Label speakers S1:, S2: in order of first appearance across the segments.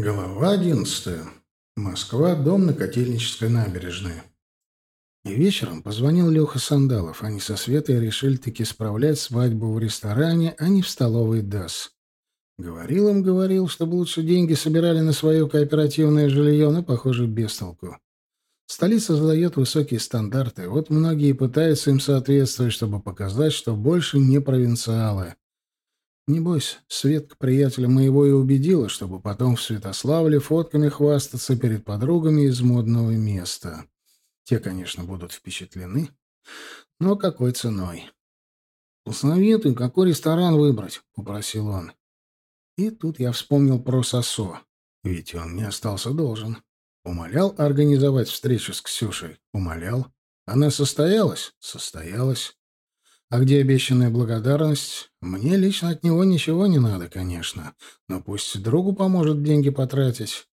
S1: Глава одиннадцатая. Москва, дом на Котельнической набережной. И вечером позвонил Леха Сандалов. Они со Светой решили таки справлять свадьбу в ресторане, а не в столовой ДАС. Говорил им, говорил, чтобы лучше деньги собирали на свое кооперативное жилье, но, похоже, без толку. Столица задает высокие стандарты, вот многие пытаются им соответствовать, чтобы показать, что больше не провинциалы. Небось, Светка приятеля моего и убедила, чтобы потом в Святославле фотками хвастаться перед подругами из модного места. Те, конечно, будут впечатлены, но какой ценой? «Посоветуй, какой ресторан выбрать», — попросил он. И тут я вспомнил про Сосо, ведь он не остался должен. Умолял организовать встречу с Ксюшей? Умолял. Она состоялась? Состоялась. А где обещанная благодарность? Мне лично от него ничего не надо, конечно. Но пусть другу поможет деньги потратить.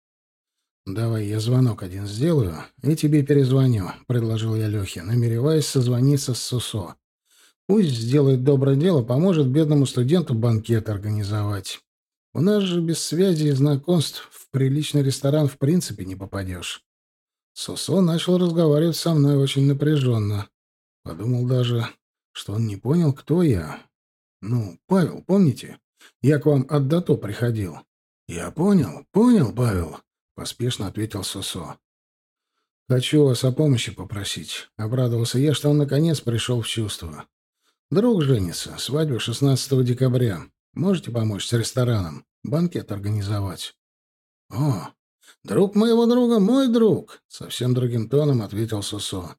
S1: «Давай я звонок один сделаю и тебе перезвоню», — предложил я Лехе, намереваясь созвониться с Сусо. «Пусть сделает доброе дело, поможет бедному студенту банкет организовать. У нас же без связи и знакомств в приличный ресторан в принципе не попадешь». Сусо начал разговаривать со мной очень напряженно. Подумал даже, что он не понял, кто я. Ну, Павел, помните? Я к вам от дато приходил. Я понял, понял, Павел, поспешно ответил Сосо. Хочу вас о помощи попросить. Обрадовался я, что он наконец пришел в чувство. Друг женится, свадьба 16 декабря. Можете помочь с рестораном? Банкет организовать. О, друг моего друга, мой друг, совсем другим тоном ответил Сосо.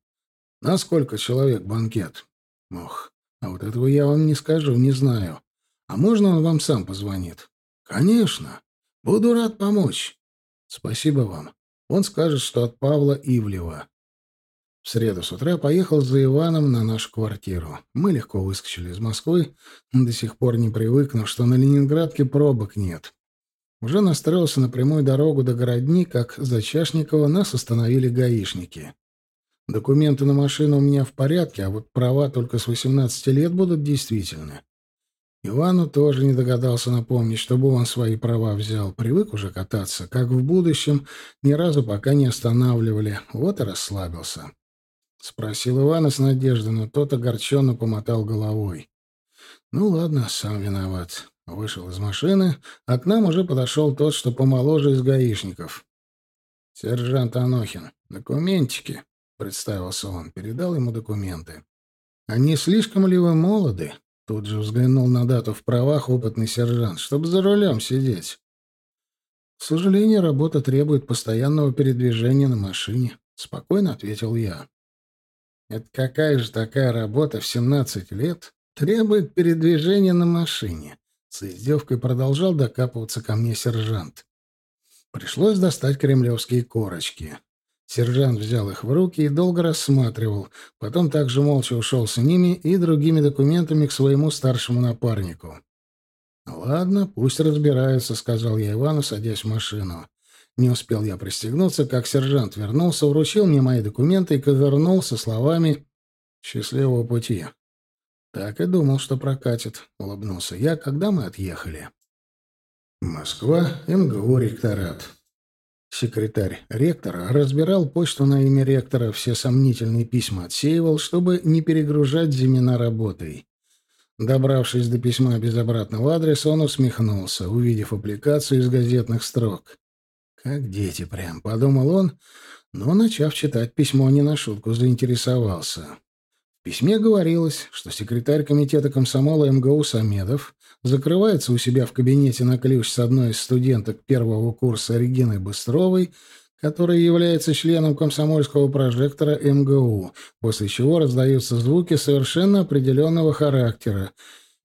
S1: На сколько человек банкет? Ох, а вот этого я вам не скажу, не знаю. А можно он вам сам позвонит? Конечно. Буду рад помочь. Спасибо вам. Он скажет, что от Павла Ивлева. В среду с утра поехал за Иваном на нашу квартиру. Мы легко выскочили из Москвы, до сих пор не привыкнув, что на Ленинградке пробок нет. Уже настроился на прямую дорогу до Городни, как за Чашникова нас остановили гаишники. Документы на машину у меня в порядке, а вот права только с 18 лет будут действительны. Ивану тоже не догадался напомнить, чтобы он свои права взял. Привык уже кататься, как в будущем, ни разу пока не останавливали. Вот и расслабился. Спросил Ивана с надеждой, но тот огорченно помотал головой. Ну ладно, сам виноват. Вышел из машины, а к нам уже подошел тот, что помоложе из гаишников. «Сержант Анохин, документики», — представился он, передал ему документы. «Они слишком ли вы молоды?» Тут же взглянул на дату в правах опытный сержант, чтобы за рулем сидеть. «К сожалению, работа требует постоянного передвижения на машине», — спокойно ответил я. «Это какая же такая работа в 17 лет требует передвижения на машине?» С издевкой продолжал докапываться ко мне сержант. Пришлось достать кремлевские корочки. Сержант взял их в руки и долго рассматривал, потом также молча ушел с ними и другими документами к своему старшему напарнику. «Ладно, пусть разбираются», — сказал я Ивану, садясь в машину. Не успел я пристегнуться, как сержант вернулся, вручил мне мои документы и ковернул со словами «Счастливого пути». «Так и думал, что прокатит», — улыбнулся я, когда мы отъехали. Москва, МГУ, ректорат. Секретарь ректора разбирал почту на имя ректора, все сомнительные письма отсеивал, чтобы не перегружать Зимина работой. Добравшись до письма без обратного адреса, он усмехнулся, увидев аппликацию из газетных строк. «Как дети прям», — подумал он, но, начав читать письмо, не на шутку заинтересовался. Письме говорилось, что секретарь комитета комсомола МГУ Самедов закрывается у себя в кабинете на ключ с одной из студенток первого курса Региной Быстровой, которая является членом комсомольского прожектора МГУ, после чего раздаются звуки совершенно определенного характера.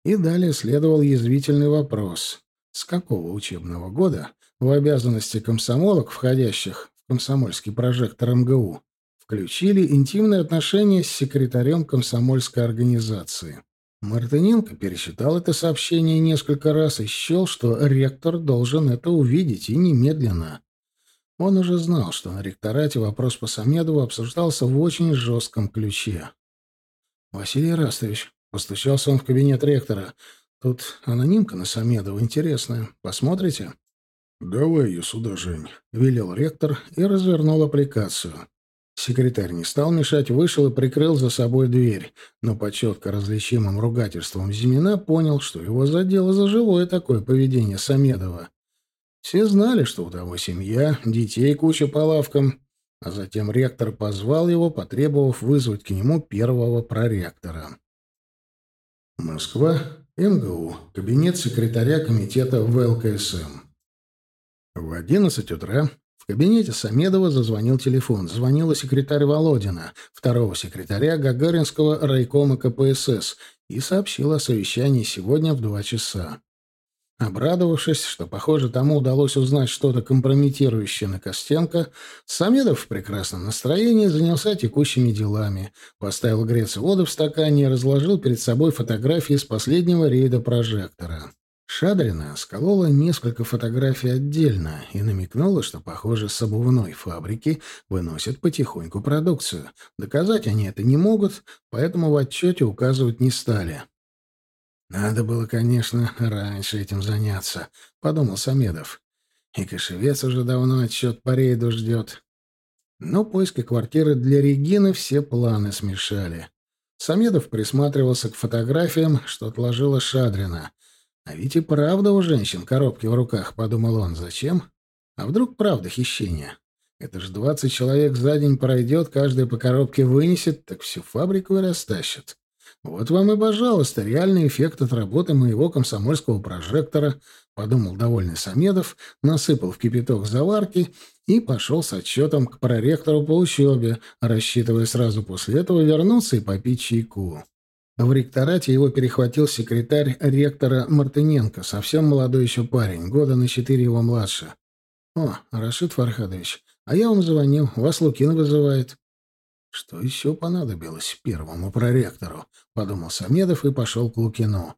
S1: И далее следовал язвительный вопрос. С какого учебного года в обязанности комсомолок, входящих в комсомольский прожектор МГУ, включили интимные отношения с секретарем комсомольской организации? Мартыненко пересчитал это сообщение несколько раз и счел, что ректор должен это увидеть, и немедленно. Он уже знал, что на ректорате вопрос по Самедову обсуждался в очень жестком ключе. «Василий Растович», — постучался он в кабинет ректора, — «тут анонимка на Самедова интересная. Посмотрите?» «Давай ее сюда, Жень», — велел ректор и развернул аппликацию. Секретарь не стал мешать, вышел и прикрыл за собой дверь, но по четко различимым ругательствам Зимина понял, что его задело за живое такое поведение Самедова. Все знали, что у того семья, детей куча по лавкам, а затем ректор позвал его, потребовав вызвать к нему первого проректора. Москва, МГУ, кабинет секретаря комитета ВЛКСМ. В одиннадцать утра в кабинете Самедова зазвонил телефон. Звонила секретарь Володина, второго секретаря Гагаринского райкома КПСС, и сообщила о совещании сегодня в два часа. Обрадовавшись, что, похоже, тому удалось узнать что-то компрометирующее на Костенко, Самедов в прекрасном настроении занялся текущими делами, поставил греться воду в стакане и разложил перед собой фотографии с последнего рейда прожектора. Шадрина сколола несколько фотографий отдельно и намекнула, что, похоже, с обувной фабрики выносят потихоньку продукцию. Доказать они это не могут, поэтому в отчете указывать не стали. «Надо было, конечно, раньше этим заняться», — подумал Самедов. «И Кошевец уже давно отчет по рейду ждет». Но поиски квартиры для Регины все планы смешали. Самедов присматривался к фотографиям, что отложила Шадрина. «А ведь и правда у женщин коробки в руках», — подумал он. «Зачем? А вдруг правда хищение? Это ж двадцать человек за день пройдет, каждая по коробке вынесет, так всю фабрику и растащат». Вот вам и, пожалуйста, реальный эффект от работы моего комсомольского прожектора, подумал довольный Самедов, насыпал в кипяток заварки и пошел с отчетом к проректору по учебе, рассчитывая сразу после этого вернуться и попить чайку. В ректорате его перехватил секретарь ректора Мартыненко, совсем молодой еще парень, года на четыре его младше. «О, Рашид Фархадович, а я вам звонил, вас Лукин вызывает». Что еще понадобилось первому проректору? Подумал Самедов и пошел к Лукину.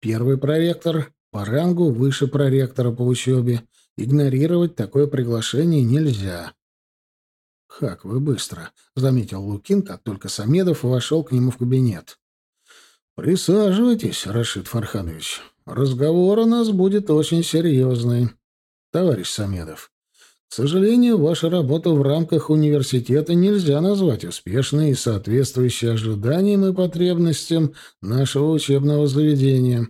S1: Первый проректор по рангу выше проректора по учебе. Игнорировать такое приглашение нельзя. «Как вы быстро!» — заметил Лукин, как только Самедов вошел к нему в кабинет. «Присаживайтесь, Рашид Фарханович. Разговор у нас будет очень серьезный. Товарищ Самедов, к сожалению, вашу работу в рамках университета нельзя назвать успешной и соответствующей ожиданиям и потребностям нашего учебного заведения.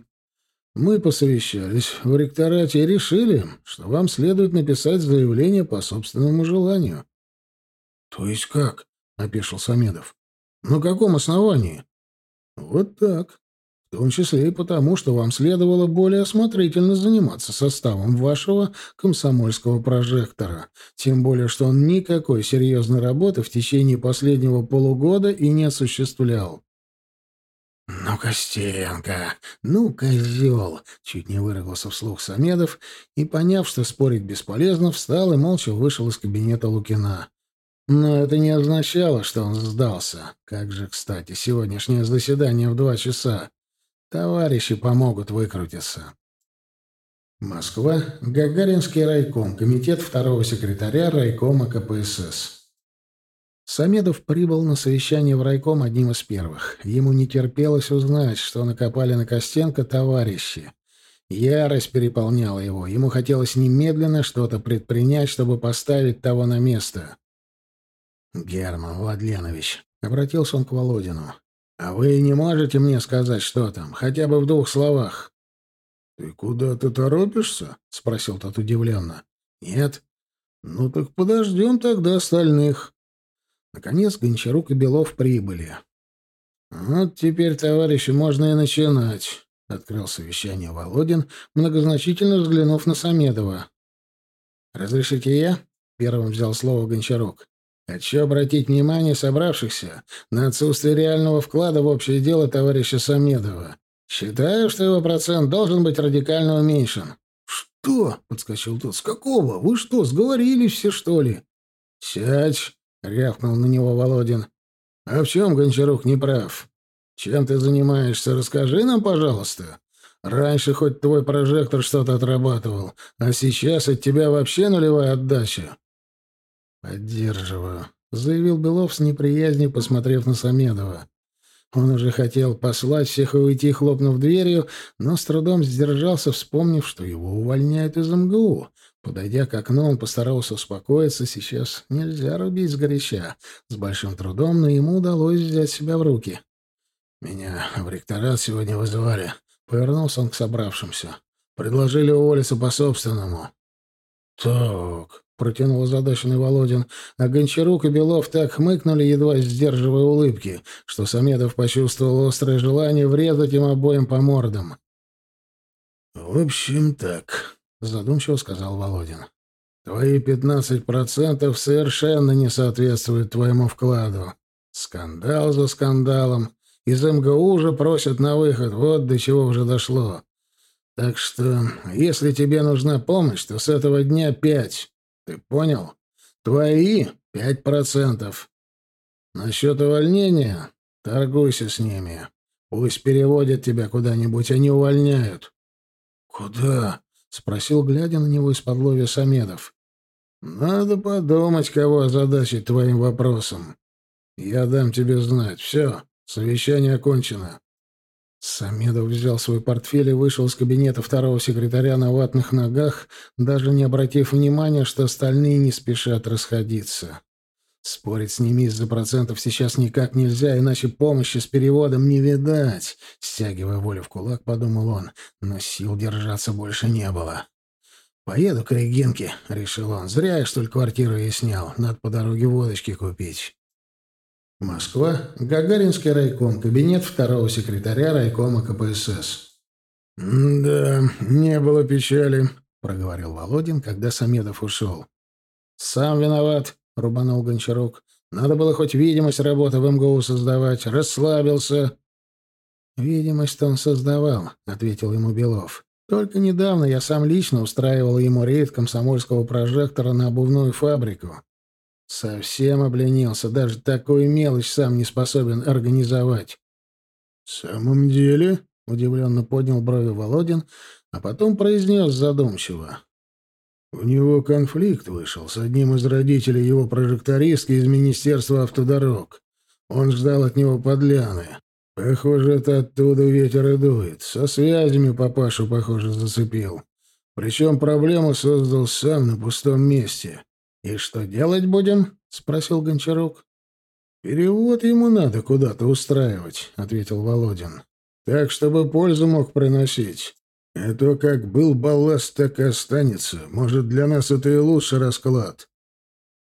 S1: Мы посовещались в ректорате и решили, что вам следует написать заявление по собственному желанию. — То есть как? — опешил Самедов. — На каком основании? — Вот так. В том числе и потому, что вам следовало более осмотрительно заниматься составом вашего комсомольского прожектора. Тем более, что он никакой серьезной работы в течение последнего полугода и не осуществлял. «Ну, Костенко! Ну, козел!» — чуть не выругался вслух Самедов и, поняв, что спорить бесполезно, встал и молча вышел из кабинета Лукина. Но это не означало, что он сдался. Как же, кстати, сегодняшнее заседание в два часа. Товарищи помогут выкрутиться. Москва. Гагаринский райком. Комитет второго секретаря райкома КПСС. Самедов прибыл на совещание в райком одним из первых. Ему не терпелось узнать, что накопали на Костенко товарищи. Ярость переполняла его. Ему хотелось немедленно что-то предпринять, чтобы поставить того на место. «Герман Владленович», — обратился он к Володину, «А вы не можете мне сказать, что там, хотя бы в двух словах?» «Ты куда-то торопишься?» — спросил тот удивленно. «Нет». «Ну так подождем тогда остальных». Наконец Гончарук и Белов прибыли. «Вот теперь, товарищи, можно и начинать», — открыл совещание Володин, многозначительно взглянув на Самедова. «Разрешите я?» — первым взял слово Гончарук. Хочу обратить внимание собравшихся на отсутствие реального вклада в общее дело товарища Самедова. Считаю, что его процент должен быть радикально уменьшен. «Что?» — подскочил тот. «С какого? Вы что, сговорились все, что ли?» «Сядь!» — рявкнул на него Володин. «А в чем Гончарук не прав? Чем ты занимаешься? Расскажи нам, пожалуйста. Раньше хоть твой прожектор что-то отрабатывал, а сейчас от тебя вообще нулевая отдача. «Поддерживаю», — заявил Белов с неприязнью, посмотрев на Самедова. Он уже хотел послать всех и уйти, хлопнув дверью, но с трудом сдержался, вспомнив, что его увольняют из МГУ. Подойдя к окну, он постарался успокоиться. Сейчас нельзя рубить сгоряча. С большим трудом, но ему удалось взять себя в руки. «Меня в ректорат сегодня вызывали». Повернулся он к собравшимся. «Предложили уволиться по-собственному». «Так», — протянул озадаченный Володин, а Гончарук и Белов так хмыкнули, едва сдерживая улыбки, что Самедов почувствовал острое желание врезать им обоим по мордам. «В общем, так», — задумчиво сказал Володин. «Твои пятнадцать процентов совершенно не соответствуют твоему вкладу. Скандал за скандалом. Из МГУ уже просят на выход. Вот до чего уже дошло. Так что, если тебе нужна помощь, то с этого дня пять. Ты понял? Твои пять процентов. Насчет увольнения торгуйся с ними. Пусть переводят тебя куда-нибудь, они увольняют. Куда? спросил, глядя на него из-под ловя Самедов. Надо подумать, кого озадачить твоим вопросом. Я дам тебе знать. Все, совещание окончено. Самедов взял свой портфель и вышел из кабинета второго секретаря на ватных ногах, даже не обратив внимания, что остальные не спешат расходиться. Спорить с ними из-за процентов сейчас никак нельзя, иначе помощи с переводом не видать. Стягивая волю в кулак, подумал он, но сил держаться больше не было. «Поеду к Регинке», — решил он. «Зря я, что ли, квартиру я снял. Надо по дороге водочки купить». Москва, Гагаринский райком, кабинет второго секретаря райкома КПСС. «Да, не было печали», — проговорил Володин, когда Самедов ушел. «Сам виноват», — рубанул Гончарук. «Надо было хоть видимость работы в МГУ создавать. Расслабился». «Видимость он создавал», — ответил ему Белов. «Только недавно я сам лично устраивал ему рейд комсомольского прожектора на обувную фабрику. Совсем обленился, даже такую мелочь сам не способен организовать. В самом деле, удивленно поднял брови Володин, а потом произнес задумчиво. У него конфликт вышел с одним из родителей его прожектористки из Министерства автодорог. Он ждал от него подляны. Похоже, это оттуда ветер и дует. Со связями папашу, похоже, зацепил. Причем проблему создал сам на пустом месте. «И что делать будем?» — спросил Гончарук. «Перевод ему надо куда-то устраивать», — ответил Володин. «Так, чтобы пользу мог приносить. А то как был балласт, так и останется. Может, для нас это и лучший расклад».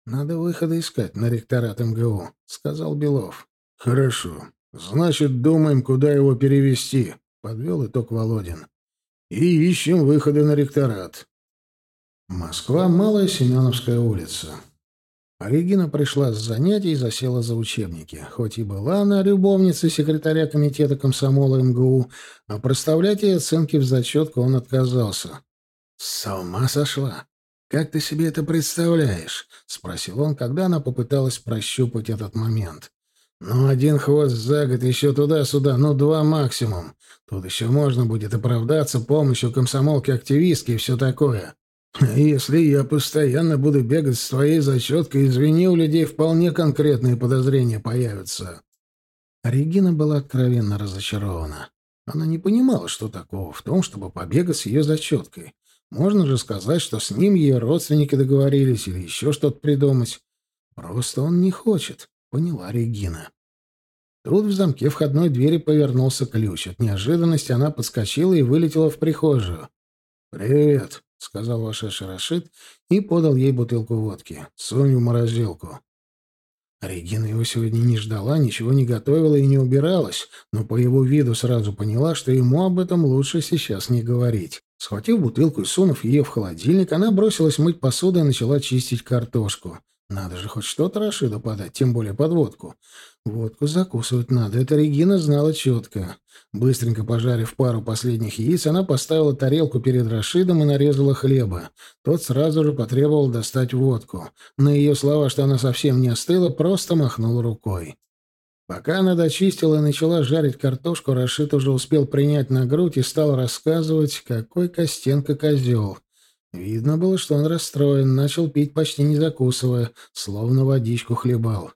S1: «Надо выхода искать на ректорат МГУ», — сказал Белов. «Хорошо. Значит, думаем, куда его перевести», — подвел итог Володин. «И ищем выходы на ректорат. Москва, Малая Семеновская улица. Регина пришла с занятий и засела за учебники. Хоть и была она любовницей секретаря комитета комсомола МГУ, а проставлять ей оценки в зачетку он отказался. «С ума сошла? Как ты себе это представляешь?» — спросил он, когда она попыталась прощупать этот момент. «Ну, один хвост за год, еще туда-сюда, ну, два максимум. Тут еще можно будет оправдаться помощью комсомолки-активистки и все такое. Если я постоянно буду бегать с твоей зачеткой, извини, у людей вполне конкретные подозрения появятся. Регина была откровенно разочарована. Она не понимала, что такого в том, чтобы побегать с ее зачеткой. Можно же сказать, что с ним ее родственники договорились или еще что-то придумать. Просто он не хочет, поняла Регина. Тут в замке входной двери повернулся ключ. От неожиданности она подскочила и вылетела в прихожую. «Привет», — сказал вошедший Рашид и подал ей бутылку водки. «Сунь в морозилку». Регина его сегодня не ждала, ничего не готовила и не убиралась, но по его виду сразу поняла, что ему об этом лучше сейчас не говорить. Схватив бутылку и сунув ее в холодильник, она бросилась мыть посуду и начала чистить картошку. Надо же хоть что-то Рашиду подать, тем более под водку. Водку закусывать надо, это Регина знала четко. Быстренько пожарив пару последних яиц, она поставила тарелку перед Рашидом и нарезала хлеба. Тот сразу же потребовал достать водку. На ее слова, что она совсем не остыла, просто махнул рукой. Пока она дочистила и начала жарить картошку, Рашид уже успел принять на грудь и стал рассказывать, какой Костенко козел. Видно было, что он расстроен, начал пить почти не закусывая, словно водичку хлебал.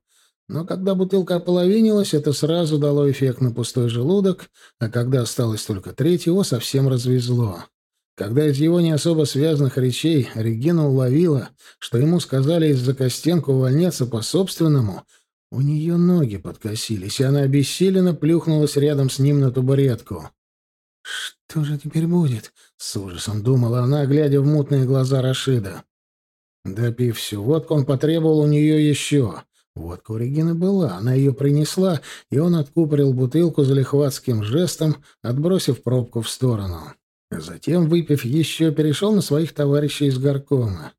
S1: Но когда бутылка ополовинилась, это сразу дало эффект на пустой желудок, а когда осталось только треть, его совсем развезло. Когда из его не особо связанных речей Регина уловила, что ему сказали из-за Костенко увольняться по-собственному, у нее ноги подкосились, и она обессиленно плюхнулась рядом с ним на табуретку. «Что же теперь будет?» — с ужасом думала она, глядя в мутные глаза Рашида. Допив всю водку, он потребовал у нее еще. Водка у Регины была, она ее принесла, и он откупорил бутылку за лихватским жестом, отбросив пробку в сторону. Затем, выпив еще, перешел на своих товарищей из горкома.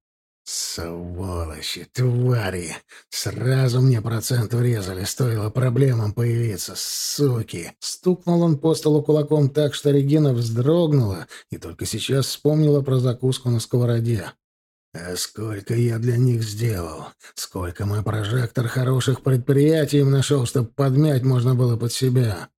S1: «Сволочи, твари! Сразу мне процент врезали, стоило проблемам появиться, суки!» Стукнул он по столу кулаком так, что Регина вздрогнула и только сейчас вспомнила про закуску на сковороде. А сколько я для них сделал? Сколько мой прожектор хороших предприятий им нашел, чтобы подмять можно было под себя?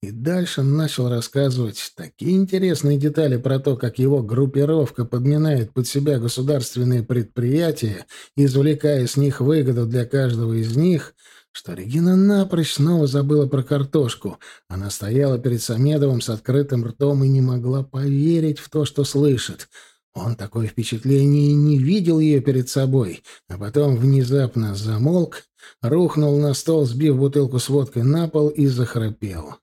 S1: И дальше начал рассказывать такие интересные детали про то, как его группировка подминает под себя государственные предприятия, извлекая с них выгоду для каждого из них, что Регина напрочь снова забыла про картошку. Она стояла перед Самедовым с открытым ртом и не могла поверить в то, что слышит — он такое впечатление не видел ее перед собой, а потом внезапно замолк, рухнул на стол, сбив бутылку с водкой на пол и захрапел.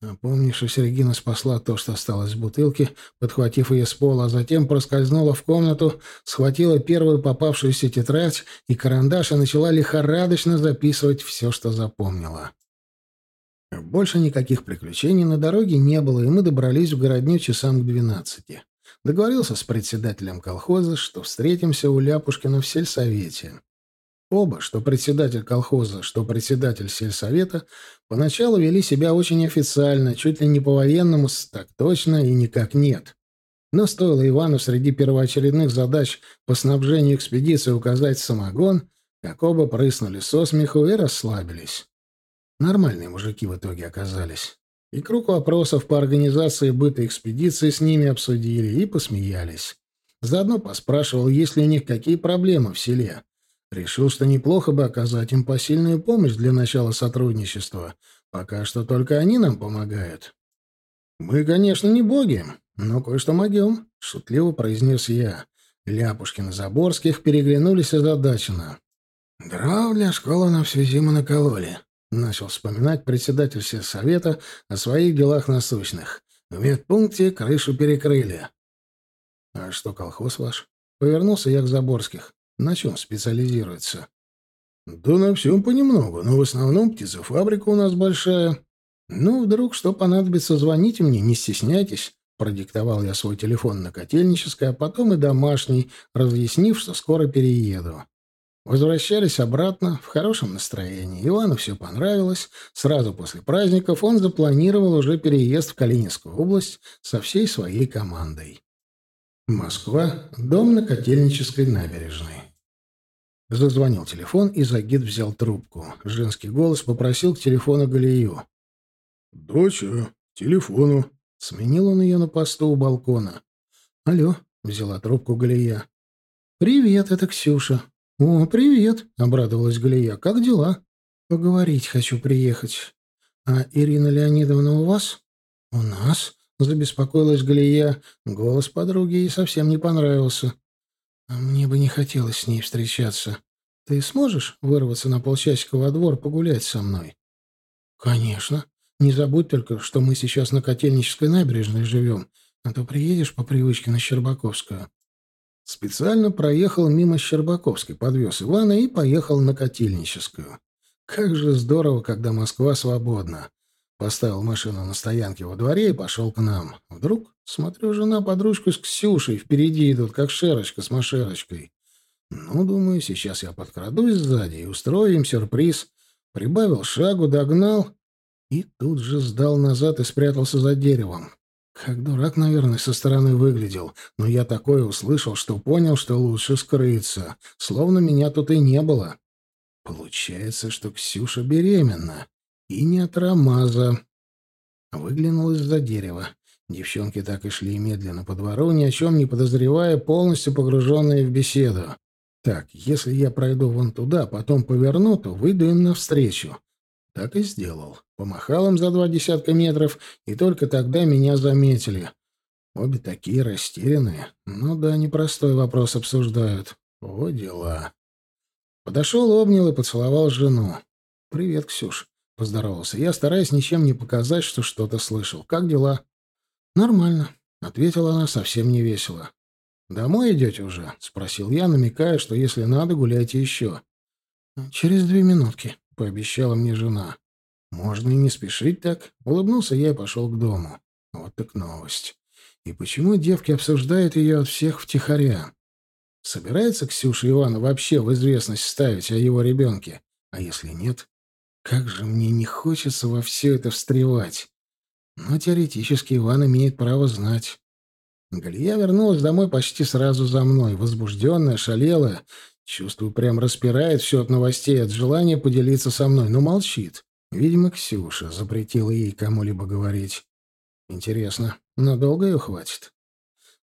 S1: Опомнившись, Регина спасла то, что осталось в бутылке, подхватив ее с пола, а затем проскользнула в комнату, схватила первую попавшуюся тетрадь и карандаш и начала лихорадочно записывать все, что запомнила. Больше никаких приключений на дороге не было, и мы добрались в городню часам к двенадцати. Договорился с председателем колхоза, что встретимся у Ляпушкина в сельсовете. Оба, что председатель колхоза, что председатель сельсовета, поначалу вели себя очень официально, чуть ли не по-военному, так точно и никак нет. Но стоило Ивану среди первоочередных задач по снабжению экспедиции указать самогон, как оба прыснули со смеху и расслабились. Нормальные мужики в итоге оказались. И круг вопросов по организации быта экспедиции с ними обсудили и посмеялись. Заодно поспрашивал, есть ли у них какие проблемы в селе. Решил, что неплохо бы оказать им посильную помощь для начала сотрудничества. Пока что только они нам помогают. «Мы, конечно, не боги, но кое-что могем», — шутливо произнес я. Ляпушкин и Заборских переглянулись озадаченно. «Дров для школы на всю зиму накололи», Начал вспоминать председатель совета о своих делах насущных. В медпункте крышу перекрыли. — А что колхоз ваш? Повернулся я к Заборских. На чем специализируется? — Да на всем понемногу, но в основном птицефабрика у нас большая. Ну, вдруг что понадобится, звоните мне, не стесняйтесь. Продиктовал я свой телефон на котельническое, а потом и домашний, разъяснив, что скоро перееду. Возвращались обратно в хорошем настроении. Ивану все понравилось. Сразу после праздников он запланировал уже переезд в Калининскую область со всей своей командой. Москва. Дом на Котельнической набережной. Зазвонил телефон, и Загид взял трубку. Женский голос попросил к телефону Галию. «Доча, телефону». Сменил он ее на посту у балкона. «Алло», — взяла трубку Галия. «Привет, это Ксюша. «О, привет!» — обрадовалась Галия. «Как дела?» «Поговорить хочу приехать. А Ирина Леонидовна у вас?» «У нас?» — забеспокоилась Галия. Голос подруги ей совсем не понравился. «А мне бы не хотелось с ней встречаться. Ты сможешь вырваться на полчасика во двор погулять со мной?» «Конечно. Не забудь только, что мы сейчас на Котельнической набережной живем, а то приедешь по привычке на Щербаковскую». Специально проехал мимо Щербаковской, подвез Ивана и поехал на Котельническую. Как же здорово, когда Москва свободна. Поставил машину на стоянке во дворе и пошел к нам. Вдруг, смотрю, жена под ручку с Ксюшей впереди идут, как шерочка с машерочкой. Ну, думаю, сейчас я подкрадусь сзади и устрою им сюрприз. Прибавил шагу, догнал и тут же сдал назад и спрятался за деревом. Как дурак, наверное, со стороны выглядел, но я такое услышал, что понял, что лучше скрыться, словно меня тут и не было. Получается, что Ксюша беременна. И не от Рамаза. Выглянул из-за дерева. Девчонки так и шли медленно по двору, ни о чем не подозревая, полностью погруженные в беседу. Так, если я пройду вон туда, потом поверну, то выйду им навстречу. Так и сделал. Помахал им за два десятка метров, и только тогда меня заметили. Обе такие растерянные. Ну да, непростой вопрос обсуждают. О, дела. Подошел, обнял и поцеловал жену. «Привет, Ксюш», — поздоровался я, стараясь ничем не показать, что что-то слышал. «Как дела?» «Нормально», — ответила она совсем невесело. «Домой идете уже?» — спросил я, намекая, что если надо, гуляйте еще. «Через две минутки», — пообещала мне жена. «Можно и не спешить так». Улыбнулся я и пошел к дому. Вот так новость. И почему девки обсуждают ее от всех втихаря? Собирается Ксюша Ивана вообще в известность ставить о его ребенке? А если нет? Как же мне не хочется во все это встревать. Но теоретически Иван имеет право знать. Галия вернулась домой почти сразу за мной, возбужденная, шалелая. Чувствую, прям распирает все от новостей, от желания поделиться со мной, но молчит. Видимо, Ксюша запретила ей кому-либо говорить. Интересно, надолго ее хватит?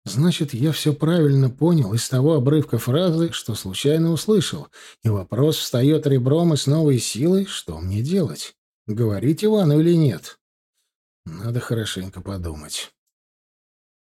S1: Значит, я все правильно понял из того обрывка фразы, что случайно услышал, и вопрос встает ребром и с новой силой, что мне делать? Говорить Ивану или нет? Надо хорошенько подумать.